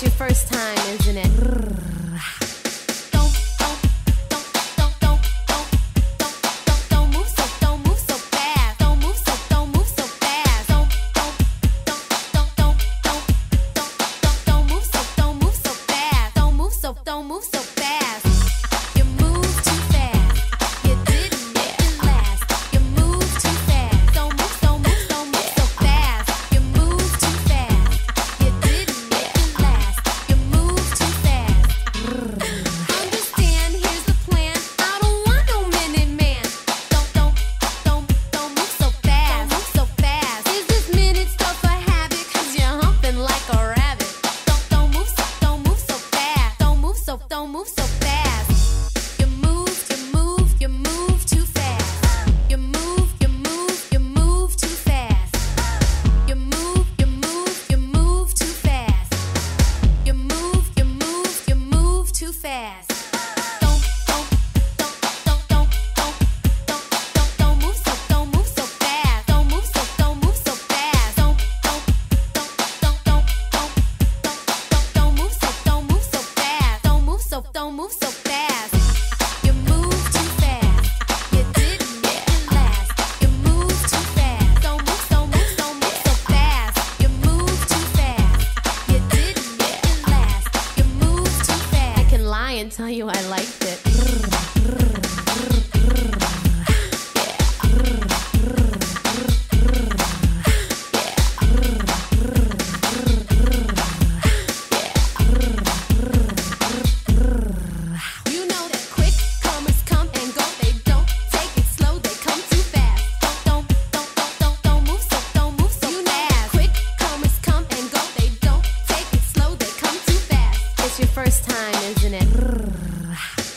It's your first time, isn't it? Tell you I liked it. Wow.